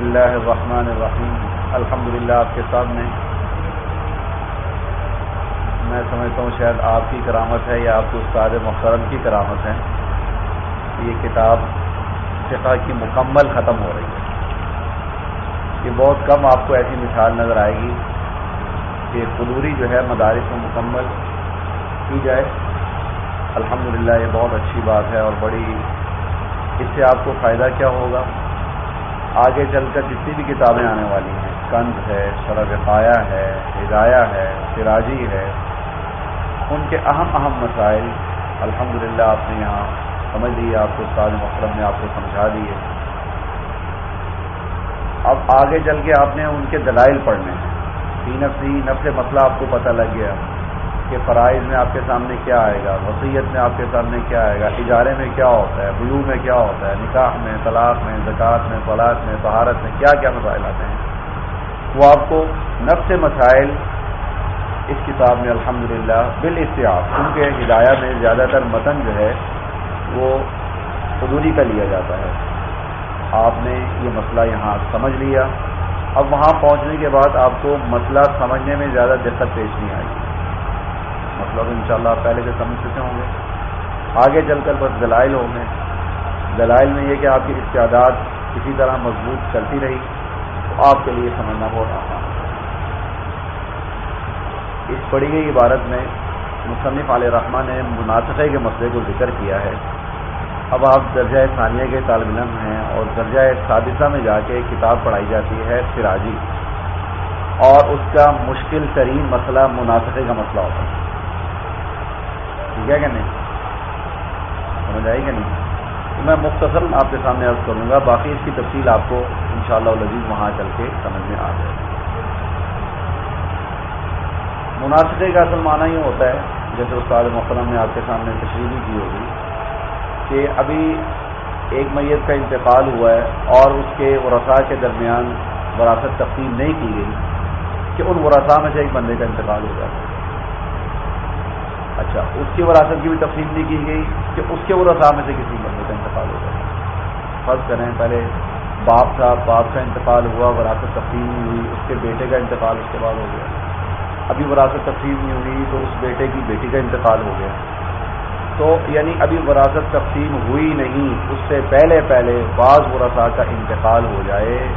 اللہ الرحمن الرحیم۔ الحمد للہ آپ کے سامنے میں۔ سمجھتا ہوں شاید آپ کی کرامت ہے یا آپ کے استاد محترم کی کرامت ہے۔ یہ کتاب فقہ کی مکمل ختم ہو رہی ہے۔ یہ بہت کم آپ کو ایسی مثال نظر آئے گی کہ قدوری جو ہے مدارس میں مکمل کی جائے۔ الحمدللہ، یہ بہت اچھی بات ہے اور بڑی، اس سے آپ کو فائدہ کیا ہوگا؟ آگے چل کر جتنی بھی کتابیں آنے والی ہیں، کند ہے شرف خایا ہے، ہدایہ ہے، سراجی ہے، ان کے اہم اہم مسائل، الحمدللہ آپ نے یہاں سمجھ لیے، آپ کو استاد محترم نے آپ کو سمجھا دیے۔ اب آگے چل کے آپ نے ان کے دلائل پڑھنے ہیں۔ تین افسی نفس مسئلہ آپ کو پتہ لگ گیا۔ کہ فرائض میں آپ کے سامنے کیا آئے گا؟ وسیعت میں آپ کے سامنے کیا آئے گا؟ اجارے میں کیا ہوتا ہے؟ بیو میں کیا ہوتا ہے؟ نکاح میں، طلاق میں، زکوٰۃ میں فلاط میں بہارت میں کیا کیا مسائل آتے ہیں؟ وہ آپ کو نفس مسائل اس کتاب میں الحمد للہ بال اشتیاق کیونکہ ہدایہ میں زیادہ تر متن جو ہے وہ حضوری کا لیا جاتا ہے۔ آپ نے یہ مسئلہ یہاں سمجھ لیا۔ اب وہاں پہنچنے کے بعد آپ کو مسئلہ سمجھنے میں زیادہ دقت پیش نہیں آئی مطلب ان شاء اللہ پہلے سے سمجھ چکے ہوں گے۔ آگے چل کر بس دلائل ہوں گے۔ دلائل میں یہ کہ آپ کی استعداد کسی طرح مضبوط چلتی رہی۔ تو آپ کے لیے سمجھنا بہت آسان اس پڑھی گئی عبارت میں مصنف علیہ رحمٰ نے مناسبے کے مسئلے کو ذکر کیا ہے۔ اب آپ درجۂ ثانیہ کے طالب علم ہیں اور درجۂ سادثہ میں جا کے کتاب پڑھائی جاتی ہے سراجی۔ اور اس کا مشکل ترین مسئلہ مناسبے کا مسئلہ ہوتا ہے۔ ٹھیک ہے کہ نہیں؟ سمجھ آئی کہ نہیں؟ تو میں مختصر آپ کے سامنے عرض کروں گا، باقی اس کی تفصیل آپ کو ان شاء اللہ وہاں چل کے سمجھ میں آ جائے مناسبے کا اصل معنی یہ ہوتا ہے، جیسے استاد محترم نے آپ کے سامنے تشریح کی ہوگی، کہ ابھی ایک میت کا انتقال ہوا ہے اور اس کے ورثاء کے درمیان وراثت تقسیم نہیں کی گئی، کہ ان ورثاء میں سے ایک بندے کا انتقال ہو جاتا ہے۔ اچھا اس کی وراثت کی بھی تفصیل نہیں کی گئی کہ اس کے ورثاء میں سے کسی بندے کا انتقال ہو جائے فرض کریں پہلے باپ تھا، باپ کا انتقال ہوا، وراثت تقسیم نہیں ہوئی، اس کے بیٹے کا انتقال اس کے بعد ہو گیا۔ ابھی وراثت تقسیم نہیں ہوئی تو اس بیٹے کی بیٹی کا انتقال ہو گیا۔ تو یعنی ابھی وراثت تقسیم ہوئی نہیں، اس سے پہلے پہلے بعض ورثاء کا انتقال ہو جائے۔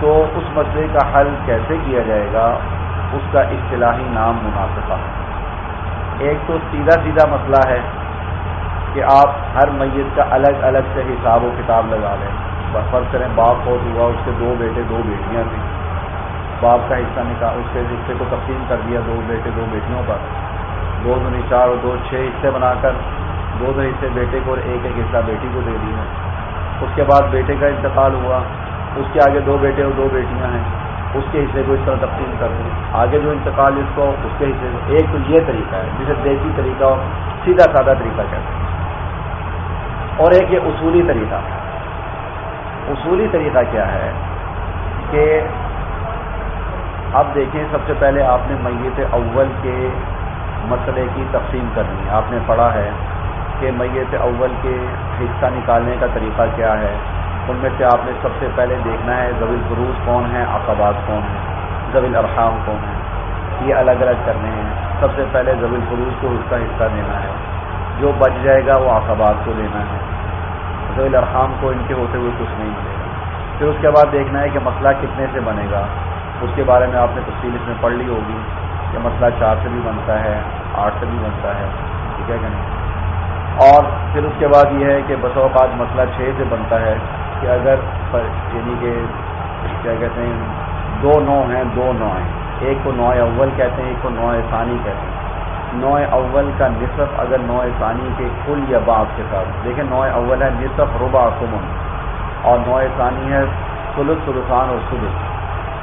تو اس مسئلے کا حل کیسے کیا جائے گا؟ اس کا اصطلاحی نام مناسبہ۔ ہے ایک تو سیدھا سیدھا مسئلہ ہے کہ آپ ہر میت کا الگ الگ سے حساب و کتاب لگا لیں۔ فرض کریں باپ فوت ہوا، اس کے دو بیٹے، دو بیٹیاں تھیں۔ باپ کا حصہ نکال اس کے حصے کو تقسیم کر دیا دو بیٹے، دو بیٹیوں پر۔ دو دو چار اور دو چھ حصے بنا کر دو دو حصے بیٹے کو اور ایک ایک حصہ بیٹی کو دے دیا اس کے بعد بیٹے کا انتقال ہوا۔ اس کے آگے دو بیٹے اور دو بیٹیاں ہیں۔ اس کے حصے کو اس طرح تقسیم کر دیں۔ آگے جو انتقال اس کو، اس کے حصے کو، ایک تو یہ طریقہ ہے، جسے دیسی طریقہ اور سیدھا سادہ طریقہ کہتے ہیں۔ اور ایک یہ اصولی طریقہ۔ اصولی طریقہ کیا ہے کہ اب دیکھیں، سب سے پہلے آپ نے میت اول کے مسئلے کی تقسیم کرنی ہے۔ آپ نے پڑھا ہے کہ میت اول کے حصہ نکالنے کا طریقہ کیا ہے۔ ان میں سے آپ نے سب سے پہلے دیکھنا ہے زویل بروز کون ہیں، عقبات کون ہیں زویل ارحام کون ہیں؟ یہ الگ الگ کرنے ہیں۔ سب سے پہلے زویل بروز کو اس کا حصہ دینا ہے۔ جو بچ جائے گا وہ عقبات کو لینا ہے۔ زویل ارحام کو ان کے ہوتے ہوئے کچھ نہیں ملے گا۔ پھر اس کے بعد دیکھنا ہے کہ مسئلہ کتنے سے بنے گا۔ اس کے بارے میں آپ نے تفصیل اس میں پڑھ لی ہوگی کہ مسئلہ چار سے بھی بنتا ہے، آٹھ سے بھی بنتا ہے۔ ٹھیک ہے کہ نہیں؟ اور پھر اس کے بعد یہ ہے کہ بس اوقات مسئلہ چھ سے بنتا ہے۔ کہ اگر یعنی کہ کیا کہتے ہیں، دو نو ہیں، دو نو ہیں۔ ایک کو نوع اول کہتے ہیں، ایک کو نوع ثانی کہتے ہیں۔ نوع اول کا نصف اگر نوع ثانی کے کل یا باپ کے ساتھ۔ دیکھیں نوع اول ہے نصف ربا سمن اور نوع ثانی ہے سلس سلسان اور سلس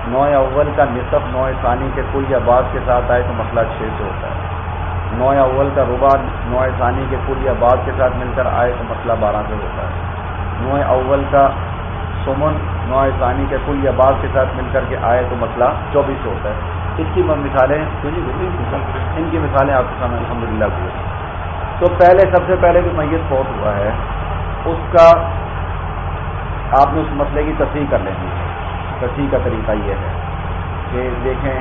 نوع اول کا نصف نوع ثانی کے کل یا بعض کے ساتھ آئے تو مسئلہ چھ سے ہوتا ہے۔ نوع اول کا ربا نوع ثانی کے کل یا بعض کے ساتھ مل کر آئے تو مسئلہ بارہ سے ہوتا ہے۔ نوع اول کا سمن نوع ثانی کے کل یا بعض کے ساتھ مل کر کے آئے تو مسئلہ چوبیس ہوتا ہے۔ اس کی مثالیں جی، ان کی مثالیں آپ کے سامنے الحمد للہ کی تو پہلے، سب سے پہلے جو فوت ہوا ہے، اس کا آپ نے اس مسئلے کی تصحیح کر لینی ہے۔ تصحیح کا طریقہ یہ ہے کہ دیکھیں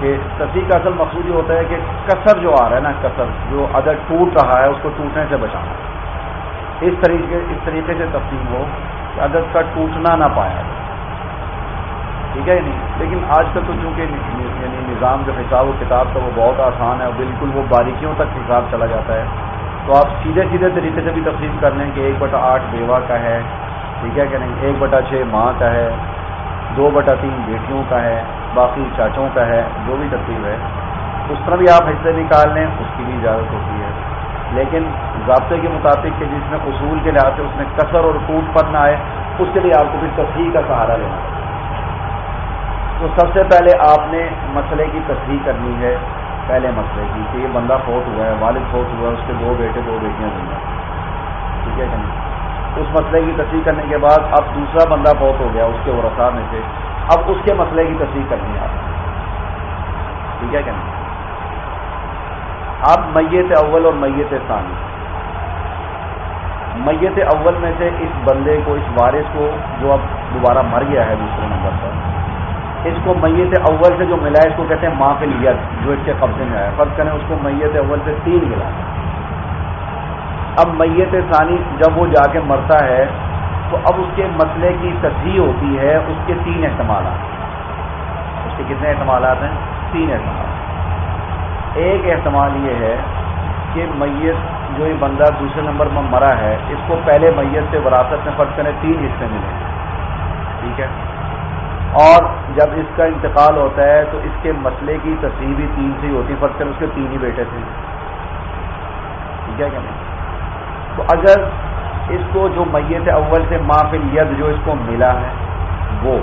کہ تصحیح کا اصل مقصود یہ ہوتا ہے کہ کثر جو آ رہا ہے نا کثر جو ادر ٹوٹ رہا ہے، اس کو ٹوٹنے سے بچانا۔ اس طریقے اس طریقے سے تقسیم ہو کہ عدد کا ٹوٹنا نہ پایا ٹھیک ہے نہیں؟ لیکن آج کل تو چونکہ یعنی نظام جو حساب و کتاب کا وہ بہت آسان ہے اور بالکل وہ باریکیوں تک حساب چلا جاتا ہے، تو آپ سیدھے سیدھے طریقے سے بھی تقسیم کر لیں کہ ایک بٹا آٹھ بیوہ کا ہے، ٹھیک ہے کہ نہیں؟ ایک بٹا چھ ماں کا ہے، دو بٹا تین بیٹیوں کا ہے، باقی چاچوں کا ہے، جو بھی ترتیب ہے، اس طرح بھی آپ حصے نکال لیں، اس کی بھی اجازت ہوتی ہے۔ لیکن ضابطے کے مطابق کہ جس میں اصول کے لحاظ سے اس میں کثر اور ٹوٹ پر نہ آئے، اس کے لیے آپ کو پھر تصحیح کا سہارا لینا۔ تو سب سے پہلے آپ نے مسئلے کی تصحیح کرنی ہے، پہلے مسئلے کی، کہ یہ بندہ فوت ہوا ہے، والد فوت ہوا ہے، اس کے دو بیٹے، دو بیٹیاں ہوئی ہیں۔ ٹھیک ہے کہ نہیں؟ اس مسئلے کی تصحیح کرنے کے بعد اب دوسرا بندہ بہت ہو گیا، اس کے ورثا میں سے۔ اب اس کے مسئلے کی تصحیح کرنی ہے آپ۔ ٹھیک ہے کہ نہیں؟ اب میت اول اور میت ثانی۔ میت اول میں سے اس بندے کو، اس وارث کو جو اب دوبارہ مر گیا ہے دوسرے نمبر پر، اس کو میت اول سے جو ملا ہے، اس کو کہتے ہیں ماں کے لیے، جو اس کے قبضے میں آیا۔ فرض کریں اس کو میت اول سے تین ملا۔ اب میت ثانی جب وہ جا کے مرتا ہے، تو اب اس کے مسئلے کی تصحیح ہوتی ہے، اس کے تین احتمالات۔ اس کے کتنے احتمالات ہیں؟ تین احتمال ایک احتمال یہ ہے کہ میت جو یہ بندہ دوسرے نمبر پر مرا ہے، اس کو پہلے میت سے وراثت میں فرض کریں تین حصے ملے۔ ٹھیک ہے؟ اور جب اس کا انتقال ہوتا ہے تو اس کے مسئلے کی تصحیح بھی تین سے ہی ہوتی ہے فرض کریں اس کے تین ہی بیٹے تھے۔ ٹھیک ہے کیا نہیں؟ تو اگر اس کو جو میت اول سے فی ید جو اس کو ملا ہے، وہ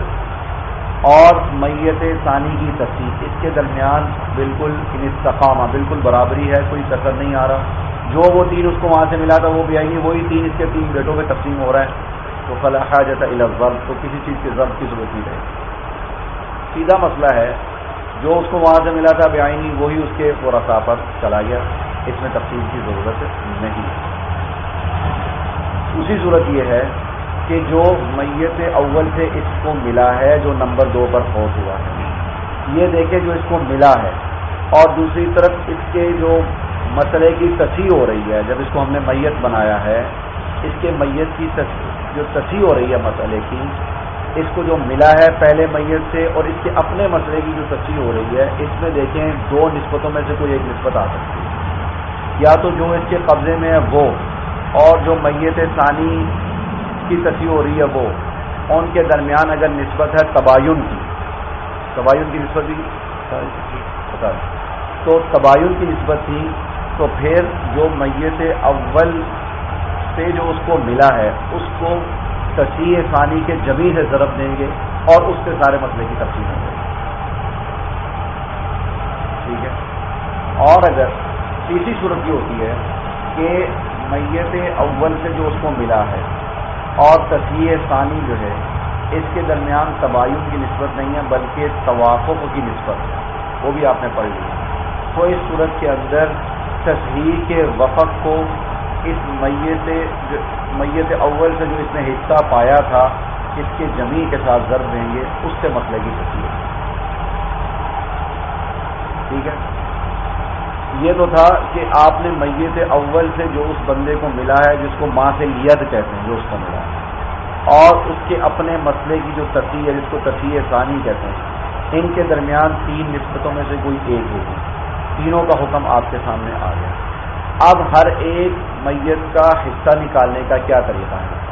اور میت ثانی کی تصدیق۔ اس کے درمیان بالکل انستقامہ بالکل برابری ہے، کوئی کثر نہیں آ رہا۔ جو وہ تین اس کو وہاں سے ملا تھا، وہ بھی آئیں گے وہی تین اس کے تین بیٹوں میں تقسیم ہو رہا ہے۔ تو فلاح جاتا الفظ تو کسی چیز کے ضرب کی ضرورت نہیں رہے سیدھا مسئلہ ہے، جو اس کو وہاں سے ملا تھا بے آئینی وہی اس کے وہ پر چلا گیا۔ اس میں تفصیل کی ضرورت نہیں۔ ہے دوسری صورت یہ ہے کہ جو میت اول سے اس کو ملا ہے، جو نمبر دو پر فوت ہوا ہے۔ یہ دیکھے جو اس کو ملا ہے۔ اور دوسری طرف اس کے جو مسئلے کی تصحیح ہو رہی ہے، جب اس کو ہم نے میت بنایا ہے، اس کے میت کی جو تصحیح ہو رہی ہے مسئلے کی، اس کو جو ملا ہے پہلے میت سے اور اس کے اپنے مسئلے کی جو تصحیح ہو رہی ہے، اس میں دیکھیں دو نسبتوں میں سے کوئی ایک نسبت آ سکتی ہے۔ یا تو جو اس کے قبضے میں ہے وہ، اور جو میت ثانی کی تصویر ہو رہی ہے وہ۔ ان کے درمیان اگر نسبت ہے تباین کی۔ تباین کی نسبت بھی جی، تو تباین کی نسبت تھی، تو پھر جو میت اول سے جو اس کو ملا ہے، اس کو تصویر ثانی کے جمی سے ضرب دیں گے اور اس سے سارے مسئلے کی تفصیل ہو جائے ٹھیک ہے۔ اور اگر تیسری صورت یہ ہوتی ہے کہ میت اول سے جو اس کو ملا ہے اور تصویر ثانی جو ہے، اس کے درمیان تباین کی نسبت نہیں ہے، بلکہ توافق کی نسبت ہے۔ وہ بھی آپ نے پڑھ لی۔ تو اس صورت کے اندر تصویر کے وفق کو اس میت میت اول سے جو اس نے حصہ پایا تھا، اس کے جمی کے ساتھ ضرب دیں گے، اس سے مسئلے کی تصویر ٹھیک ہے؟ یہ تو تھا کہ آپ نے میت اول سے جو اس بندے کو ملا ہے، جس کو ماں سے ید کہتے ہیں، جو اس کو ملا ہے۔ اور اس کے اپنے مسئلے کی جو تصویر ہے، جس کو تصویر ثانی کہتے ہیں، ان کے درمیان تین نسبتوں میں سے کوئی ایک ہوگی تینوں کا حکم آپ کے سامنے آ گیا۔ اب ہر ایک میت کا حصہ نکالنے کا کیا طریقہ ہے؟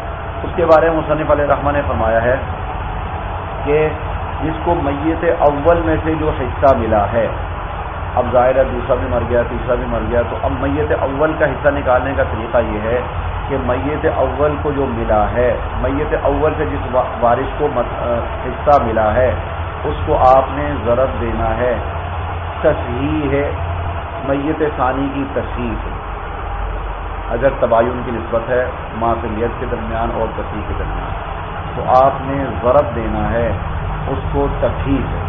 اس کے بارے میں مصنف علیہ رحمٰ نے فرمایا ہے کہ جس کو میت اول میں سے جو حصہ ملا ہے اب ظاہر ہے دوسرا بھی مر گیا، تیسرا بھی مر گیا، تو اب میت اول کا حصہ نکالنے کا طریقہ یہ ہے کہ میت اول کو جو ملا ہے، میت اول سے جس بارش کو حصہ ملا ہے، اس کو آپ نے ضرب دینا ہے۔ تصحیح ہے، میت ثانی کی تصحیح۔ اگر تباین کی نسبت ہے معصلیت کے درمیان اور تصحیح کے درمیان۔ تو آپ نے ضرب دینا ہے، اس کو تصحیح ہے۔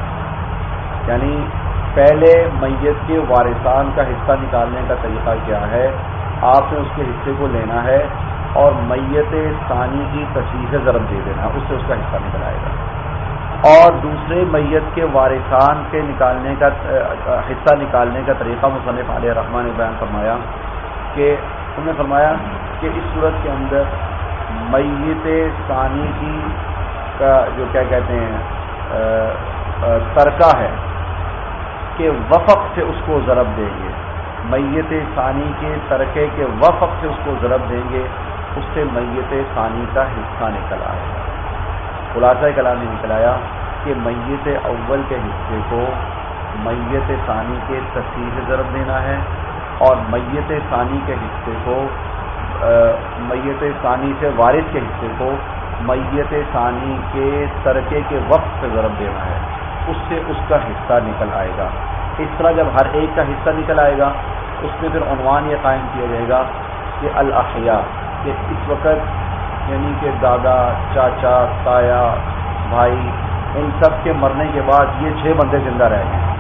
یعنی پہلے میت کے وارثان کا حصہ نکالنے کا طریقہ کیا ہے؟ آپ نے اس کے حصے کو لینا ہے اور میت ثانی کی تشریح سے ضرب دے دینا، اس سے اس کا حصہ نکل آئے گا۔ اور دوسرے میت کے وارثان کے نکالنے کا، حصہ نکالنے کا طریقہ مصنف علیہ رحمان نے بیان فرمایا کہ، انہوں نے فرمایا کہ اس صورت کے اندر میت ثانی کی کا جو کیا کہتے ہیں ترکہ ہے کہ وفق سے اس کو ضرب دیں گے۔ میت ثانی کے ترکے کے وفق سے اس کو ضرب دیں گے۔ اس سے میت ثانی کا حصہ نکل آئے۔ گا خلاصہ کلام نے نکلایا کہ میت اول کے حصے کو میت ثانی کے تصحیح سے ضرب دینا ہے اور میت ثانی کے حصے کو میت ثانی سے وارث کے حصے کو میت ثانی کے ترکے کے وقت سے ضرب دینا ہے۔ اس سے اس کا حصہ نکل آئے گا۔ اس طرح جب ہر ایک کا حصہ نکل آئے گا، اس میں پھر عنوان یہ قائم کیا جائے گا کہ الاحیاء کہ اس وقت یعنی کہ دادا، چاچا، تایا، بھائی، ان سب کے مرنے کے بعد یہ چھ بندے زندہ رہ گئے۔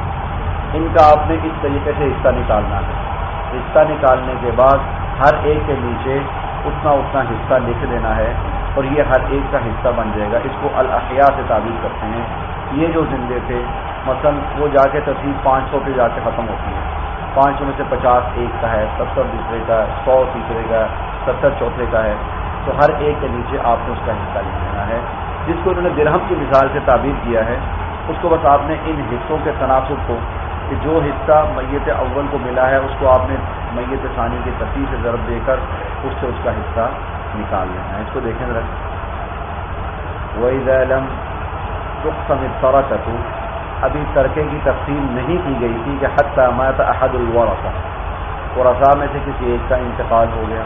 ان کا آپ نے اس طریقے سے حصہ نکالنا ہے۔ حصہ نکالنے کے بعد ہر ایک کے نیچے اتنا اتنا حصہ لکھ دینا ہے اور یہ ہر ایک کا حصہ بن جائے گا۔ اس کو الاحیاء سے تعبیر کرتے ہیں۔ یہ جو زندے تھے، مثلا وہ جا کے تصویر پانچ سو پہ جا کے ختم ہوتی ہے پانچ سو میں سے پچاس ایک کا ہے، ستر دوسرے کا ہے، سو تیسرے کا ہے، ستر چوتھے کا ہے۔ تو ہر ایک کے نیچے آپ نے اس کا حصہ لکھ دینا ہے۔ جس کو انہوں نے درہم کی مثال سے تعبیر کیا ہے، اس کو بس آپ نے ان حصوں کے تناسب کو، کہ جو حصہ میت اول کو ملا ہے، اس کو آپ نے میت ثانی کی تفریح سے ضرب دے کر اس سے اس کا حصہ نکال لینا ہے۔ اس کو دیکھیں ذرا۔ وہی علم رخ سمت ابھی ترکے کی تقسیم نہیں کی گئی تھی کہ حد تمایت احد الورثہ. ورثہ میں سے کسی ایک کا انتقال ہو گیا.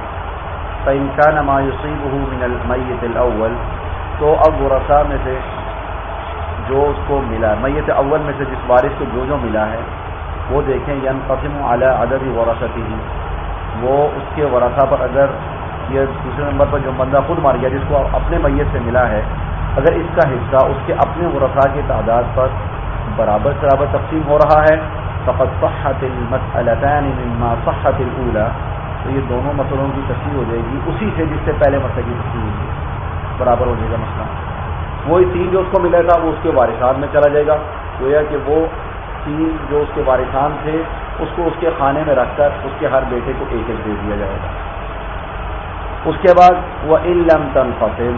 فإن ما يصيبه من الميت الأول تو اب ورثہ میں سے جو اس کو ملا، میت اول میں سے جس وارث کو جو جو ملا ہے، وہ دیکھیں ین قسم اعلیٰ عدد وراثتی ہی وہ اس کے ورثہ پر اگر یہ دوسرے نمبر پر جو بندہ خود مار گیا، جس کو اپنے میت سے ملا ہے اگر اس کا حصہ اس کے اپنے ورثہ کی تعداد پر برابر برابر تقسیم ہو رہا ہے فقط صحت المسألتان مما صحت الاولى، تو یہ دونوں مسئلوں کی تصویر ہو جائے گی اسی سے جس سے پہلے مسئلے کی تصویر ہوگی برابر ہو جائے گا مسئلہ۔ وہی تین جو اس کو ملا تھا، وہ اس کے وارثان میں چلا جائے گا۔ گویا کہ وہ تین جو اس کے وارثان تھے، اس کو اس کے خانے میں رکھ کر اس کے ہر بیٹے کو ایک ایک دے دیا جائے گا۔ اس کے بعد وہ علم تن فصل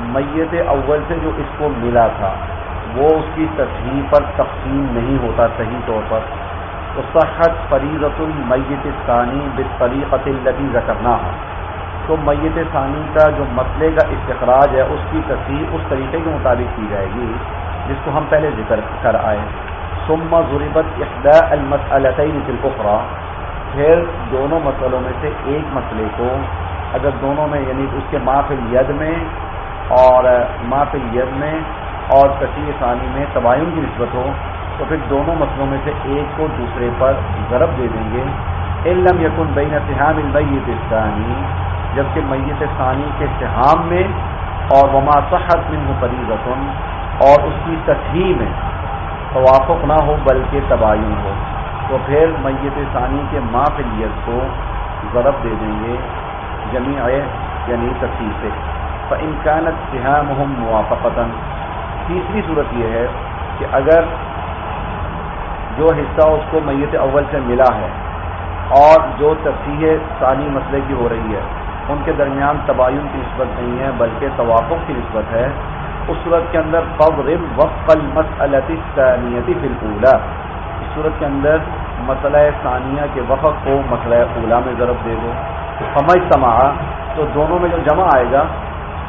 میت اول سے جو اس کو ملا تھا، وہ اس کی تصحیح پر تقسیم نہیں ہوتا صحیح طور پر۔ صحت فریضت المیت ثانی بطریقت التی ذکرنا تو میت ثانی کا جو مسئلے کا استخراج ہے، اس کی تصویر اس طریقے کے مطابق کی جائے گی، جس کو ہم پہلے ذکر کر آئے۔ ثم ضربت احدى المسألتين في الاخرى۔ پھر دونوں مسئلوں میں سے ایک مسئلے کو اگر دونوں میں یعنی اس کے مافل ید میں اور مافل ید میں اور کثیر ثانی میں تباین کی نسبت ہو، تو پھر دونوں مسئلوں میں سے ایک کو دوسرے پر ضرب دے دیں گے۔ علم یقن بین سہام المیت ثانی جبکہ میت ثانی کے سہام میں اور وما صحت من فریضتن، اور اس کی تصحیح میں توافق نہ ہو بلکہ تباین ہو۔ تو پھر میت ثانی کے ماں فلیت کو ضرب دے دیں گے جمی یعنی تصحیح سے۔ فنکانت سہام موافقتاً تیسری صورت یہ ہے کہ اگر جو حصہ اس کو میت اول سے ملا ہے اور جو تفصیح ثانی مسئلے کی ہو رہی ہے، ان کے درمیان تباین کی نسبت نہیں ہے، بلکہ توافق کی نسبت ہے۔ اس صورت کے اندر فضرب وقف المسلتی ثانیتی فلقولہ اس صورت کے اندر مسئلہ ثانیہ کے وقف کو مسئلہ اولا میں ضرب دے دو۔ سمجھ سما تو دونوں میں جو جمع آئے گا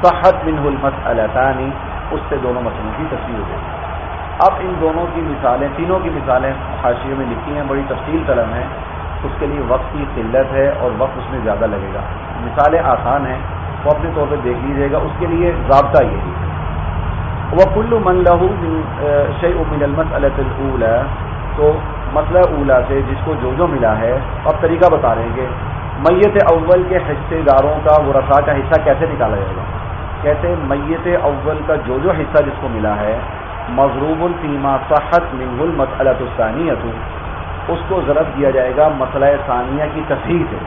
صحت منہ المسلطانی اس سے دونوں مسئلوں کی تصویر ہو جائے گی اب ان دونوں کی مثالیں، تینوں کی مثالیں حاشیوں میں لکھی ہیں، بڑی تفصیل طلب ہیں۔ اس کے لیے وقت کی قلت ہے اور وقت اس میں زیادہ لگے گا۔ مثالیں آسان ہیں، وہ اپنے طور پہ دیکھ لیجیے گا۔ اس کے لیے ضابطہ یہی وہ کلو من لہو شی امن المت الطول تو مسئلہ اولا سے جس کو جو جو ملا ہے، اب طریقہ بتا رہے ہیں کہ میت اول کے حصے داروں کا وہ کا حصہ کیسے نکالا جائے گا؟ کہتے ہیں میت اول کا جو جو حصہ جس کو ملا ہے مضروب الفیما صحت منہ المسلط الثانیت اس کو ضرب دیا جائے گا مسئلہ ثانیہ کی تصحیح سے،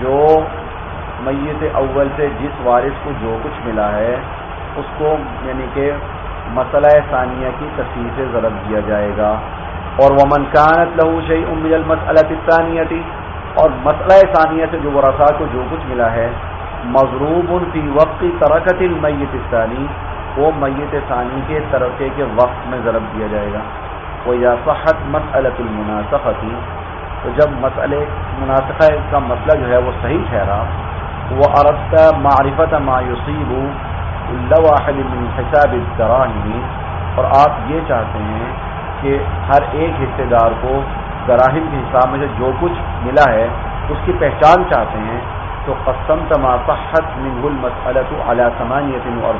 جو میت اول سے جس وارث کو جو کچھ ملا ہے، اس کو یعنی کہ مسئلہ ثانیہ کی تصویر سے ضرب دیا جائے گا۔ اور وہ منکانت لہو شعی امید المسلط ثانیہ تھی اور مسئلہ ثانیہ سے جو ورثا کو جو کچھ ملا ہے مضروب فی وقت ترکت المیت ثانی وہ میت ثانی کے ترقے کے وقت میں ضرب دیا جائے گا۔ وہ یا صحت مسلط المناسخ تھی تو جب مسئلے، مناسخہ کا مسئلہ جو ہے وہ صحیح ٹھہرا، وہ عرب کا معرفت مایوسیب من حساب الدراہم، اور آپ یہ چاہتے ہیں کہ ہر ایک حصے دار کو دراہم کے حساب میں سے جو کچھ ملا ہے، اس کی پہچان چاہتے ہیں تو قسم تما صحت من المسلط علی سمانیت اور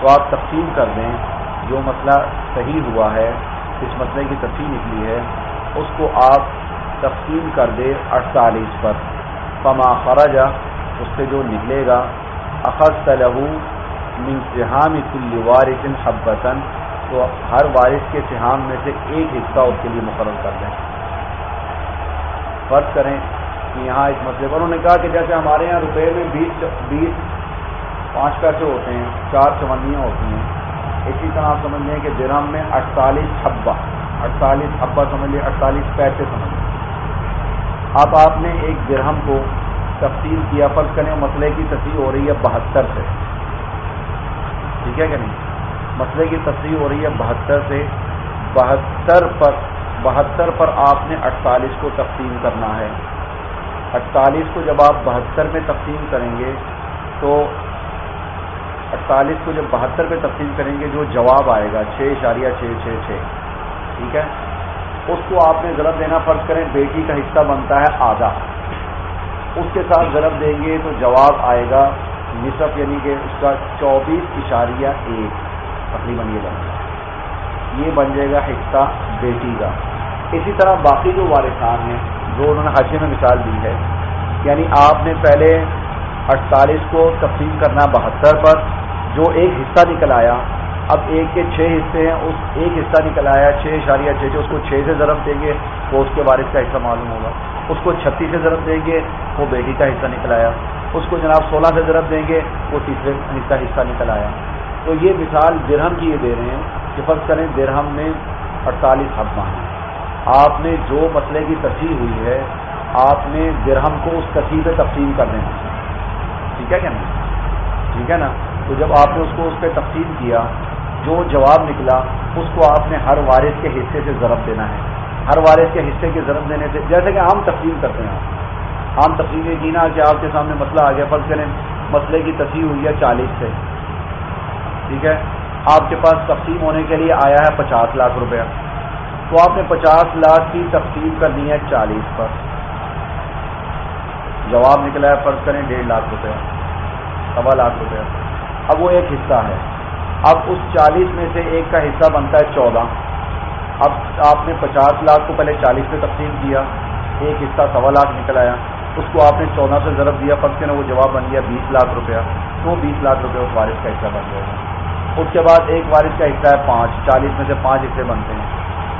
تو آپ تقسیم کر دیں، جو مسئلہ صحیح ہوا ہے، اس مسئلے کی تفصیل نکلی ہے، اس کو آپ تقسیم کر دے اڑتالیس پر۔ فما خرجہ اس سے جو نکلے گا اخذ لہو من سہام کل وارث حبتن تو ہر وارث کے سہام میں سے ایک حصہ اس کے لیے مقرر کر دیں۔ فرض کریں یہاں اس مسئلے پر۔ انہوں نے کہا کہ جیسے ہمارے یہاں روپے میں بیس بیس پانچ پیسے ہوتے ہیں، چار چمنیاں ہوتی ہیں۔ اسی طرح آپ سمجھ لیں کہ درہم میں اڑتالیس حبا اڑتالیس حبا سمجھ لیں اڑتالیس پیسے سمجھ لیں۔ اب آپ نے ایک درہم کو تفصیل کیا، فرض کریں مسئلے کی تصویر ہو رہی ہے بہتر سے۔ ٹھیک ہے کہ نہیں؟ مسئلے کی تصویر ہو رہی ہے بہتر سے۔ بہتر پر بہتر پر آپ نے اڑتالیس کو تقسیم کرنا ہے۔ اڑتالیس کو جب آپ بہتر میں تقسیم کریں گے تو اڑتالیس کو جب بہتر پہ تقسیم کریں گے جو جواب آئے گا، چھ اشاریہ چھ چھ چھ۔ ٹھیک ہے؟ اس کو آپ نے ضرب دینا فرض کریں، بیٹی کا حصہ بنتا ہے آدھا۔ اس کے ساتھ ضرب دیں گے تو جواب آئے گا نصف یعنی کہ اس کا چوبیس اشاریہ ایک۔ تقریباً یہ بن گا۔ یہ بن جائے گا حصہ بیٹی کا۔ اسی طرح باقی جو وارثان ہیں جو انہوں نے حاشے میں مثال دی ہے یعنی آپ نے پہلے اڑتالیس کو تقسیم کرنا بہتر پر جو ایک حصہ نکل آیا، اب ایک کے چھ حصے ہیں، اس ایک حصہ نکل آیا، چھ اشاریہ چھ اس کو چھ سے ضرب دیں گے، وہ اس کے وارث کا حصہ معلوم ہوگا۔ اس کو چھتیس سے ضرب دیں گے، وہ بیٹی کا حصہ نکل آیا۔ اس کو جناب سولہ سے ضرب دیں گے، وہ تیسرے کا حصہ نکل آیا۔ تو یہ مثال درہم کی یہ دے رہے ہیں، کہ فرض کریں درہم میں اڑتالیس حبا ہیں آپ نے جو مسئلے کی تصحیح ہوئی ہے، آپ نے درہم کو اس تصحیح پہ تقسیم کر دینا ٹھیک ہے کیا؟ نا ٹھیک ہے نا؟ تو جب آپ نے اس کو اس پہ تقسیم کیا، جو جواب نکلا، اس کو آپ نے ہر وارث کے حصے سے ضرب دینا ہے۔ ہر وارث کے حصے کے ضرب دینے سے، جیسے کہ عام تقسیم کرتے ہیں۔ آپ عام تقسیم یہ جینا کہ آپ کے سامنے مسئلہ آ گیا، فرض کریں مسئلے کی تصویر ہوئی ہے چالیس سے۔ ٹھیک ہے؟ آپ کے پاس تقسیم ہونے کے لیے آیا ہے پچاس لاکھ روپیہ۔ تو آپ نے پچاس لاکھ کی تقسیم کرنی ہے چالیس پر۔ جواب نکلا ہے فرض کریں ڈیڑھ لاکھ روپیہ سوا لاکھ روپیہ اب وہ ایک حصہ ہے۔ اب اس چالیس میں سے ایک کا حصہ بنتا ہے چودہ۔ اب آپ نے پچاس لاکھ کو پہلے چالیس پہ تقسیم کیا، ایک حصہ سوا لاکھ نکل آیا۔ اس کو آپ نے چودہ سے ضرب دیا، فرض کریں وہ جواب بن گیا بیس لاکھ روپیہ تو بیس لاکھ روپیہ اس وارث کا حصہ بن جائے گا اس کے بعد ایک وارث کا حصہ ہے پانچ، چالیس میں سے پانچ حصے بنتے ہیں۔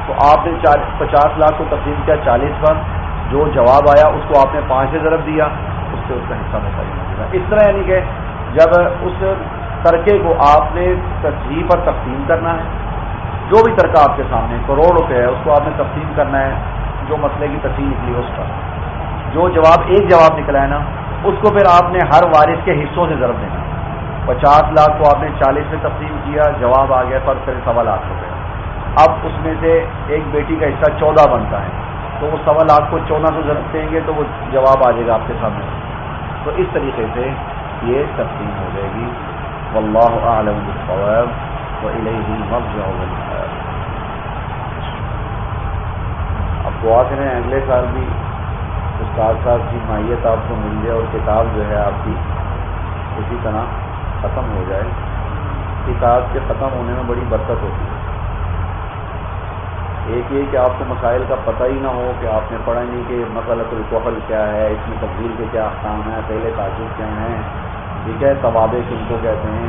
تو آپ نے پچاس لاکھ کو تقسیم کیا چالیس پر جو جواب آیا اس کو آپ نے پانچ سے ضرب دیا، اس سے اس کا حصہ متعین گا اس طرح یعنی کہ جب اس ترکے کو آپ نے تصحیح پر تقسیم کرنا ہے، جو بھی ترکہ آپ کے سامنے کروڑ روپے ہے اس کو آپ نے تقسیم کرنا ہے، جو مسئلے کی تصحیح نکلی اس پر، جو جواب ایک جواب نکلا ہے نا، اس کو پھر آپ نے ہر وارث کے حصوں سے ضرب دینا۔ پچاس لاکھ کو آپ نے چالیس میں تقسیم کیا، جواب آ گیا پر پھر سوا لاکھ روپے۔ اب اس میں سے ایک بیٹی کا حصہ چودہ بنتا ہے۔ تو وہ سوا لاکھ کو چودہ سے ضرب دیں گے تو وہ جواب آ جائے گا آپ کے سامنے۔ تو اس طریقے سے یہ تقسیم ہو جائے گی۔ واللہ اعلم بالصواب وإلیہ المرجع والمآب اب دعا کریں اگلے سال بھی۔ استاد صاحب کی ماہیت آپ کو مل جائے اور کتاب جو ہے آپ کی اسی طرح ختم ہو جائے۔ کتاب کے ختم ہونے میں بڑی برکت ہوتی ہے۔ ایک یہ کہ آپ کو مسائل کا پتہ ہی نہ ہو کہ آپ نے پڑھا نہیں کہ مسئلہ القحل کیا ہے، اس میں تبدیل کے کیا احکام ہیں، پہلے تعجب کیا ہیں؟ ٹھیک ہے طبابے کن کو کہتے ہیں؟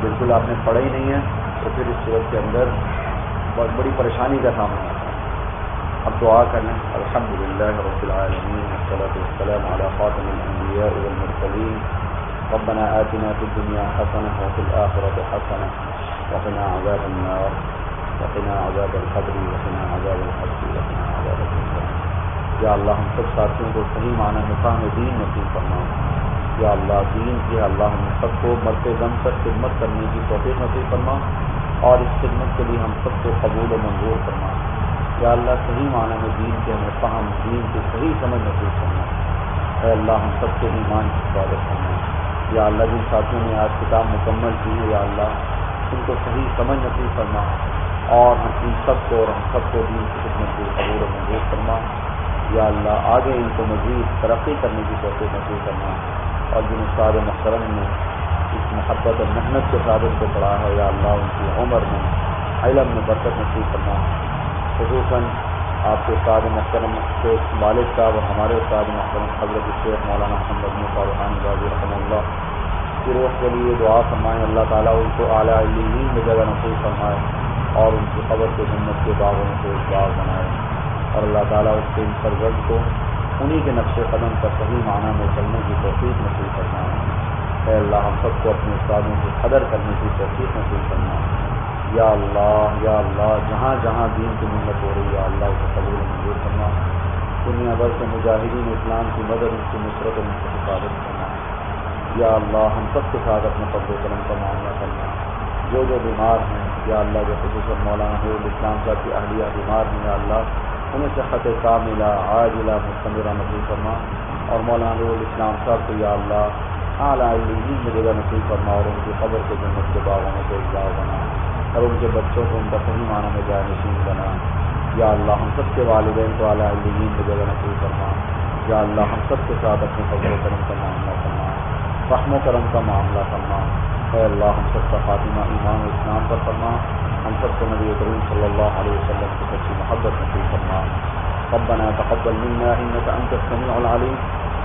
بالکل آپ نے پڑھا ہی نہیں ہے، تو پھر اس صورت کے اندر بہت بڑی پریشانی کا سامنا ہوتا ہے۔ اب دعا کریں الحمد للہ رب العالمین صلاۃ السلام علی خاتم الانبیاء والمرسلین۔ ربنا آتنا في الدنيا حسنة وفي الآخرة حسنة وقنا عذاب النار۔ وقنا عذاب القبر وقنا عذاب الحج وقنا عذاب الحج یا اللہ، ہم سب ساتھیوں کو صحیح معنی میں دین نصیب کرنا یا اللہ، دین کے اللہ ہم سب کو مرتے دم تک خدمت کرنے کی توفیق نصیب کرنا اور اس خدمت کے لیے ہم سب کو قبول و منظور کرنا یا اللہ، صحیح معنی میں دین کے ہمیں فہم دین کی صحیح سمجھ نصیب کرنا اے اللہ، ہم سب کے ایمان کی حفاظت کرنا یا اللہ، جن ساتھیوں نے آج کتاب مکمل کی ہے، یا اللہ، ان کو صحیح سمجھ نصیب کرنا اور ان سب کو اور ہم سب کو دین کی خدمت کی قبول و منظور کرنا یا اللہ، آگے ان کو مزید ترقی کرنے کی کوشش نصیب کرنا اور جن استاد محترم نے اس محبت اور محنت کے ساتھ ان کو پڑھا ہے، یا اللہ، ان کی عمر میں، علم میں برکت نصیب کرنا خصوصاً آپ کے استاد محترم شیخ والد صاحب اور ہمارے استاد محترم حضرت شیخ مولانا محمد مصع روحانی بازی رحمۃ اللہ۔ کی روح کے لیے دعا فرمائیں، اللہ تعالیٰ ان کو اعلیٰ علمی میں جگہ نصیب فرمائے۔ اور ان کی قبر کے جنت کے باغوں سے ایک باغ بنائے۔ اور اللہ تعالیٰ اس کے سرگرد کو انہی کے نقش قدم پر صحیح معنی میں چلنے کی توفیق نصیب کرنا ہے اے اللہ، ہم سب کو اپنے استادوں کی قدر کرنے کی توفیق نصیب کرنا یا اللہ یا اللہ، جہاں جہاں دین کی محنت ہو رہی ہے اللہ، اسے قبول منظور کرنا دنیا بھر کے مجاہدین اسلام کی مدد ان کی نصرت ان کی حفاظت کرنا یا اللہ، ہم سب کے ساتھ اپنے قبل قلم کا معاملہ کرنا جو جو بیمار ہیں یا اللہ جو خصوصاً مولانا حضور الاسلام صاحب کی اہلیہ بیمار ہیں، یا اللہ انہیں صحت کاملہ، عاجلہ، مستمرہ نصیب کرنا اور مولانا حضور الاسلام صاحب کو، یا اللہ، اعلیٰ میں جگہ نصیب کرنا اور ان کی قبر کے جنت کے باغوں میں سے اجلاع بنا۔ اور ان کے بچوں کو ان کا صحیح معنی میں جائے نشین بنا۔ یا اللہ، ہم سب کے والدین کو اعلیٰ علین میں جگہ نصیب کرنا یا اللہ، ہم سب کے ساتھ اپنے فضل و کرم کا معاملہ کرنا رحم و کرم کا معاملہ کرنا اے اللہ ہم سب کا فاطمہ ایمان و اسلام پر فرما، ہم سب کو نبی کریم صلی اللہ علیہ وسلم کی سچی محبت نصیب فرما۔ ربنا تقبل منا انك انت السميع العليم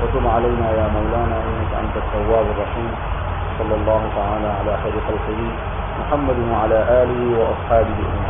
وتب علينا يا مولانا انك انت التواب الرحيم صلى الله تعالى على خير خلقه محمد وعلى اله واصحابه اجمعين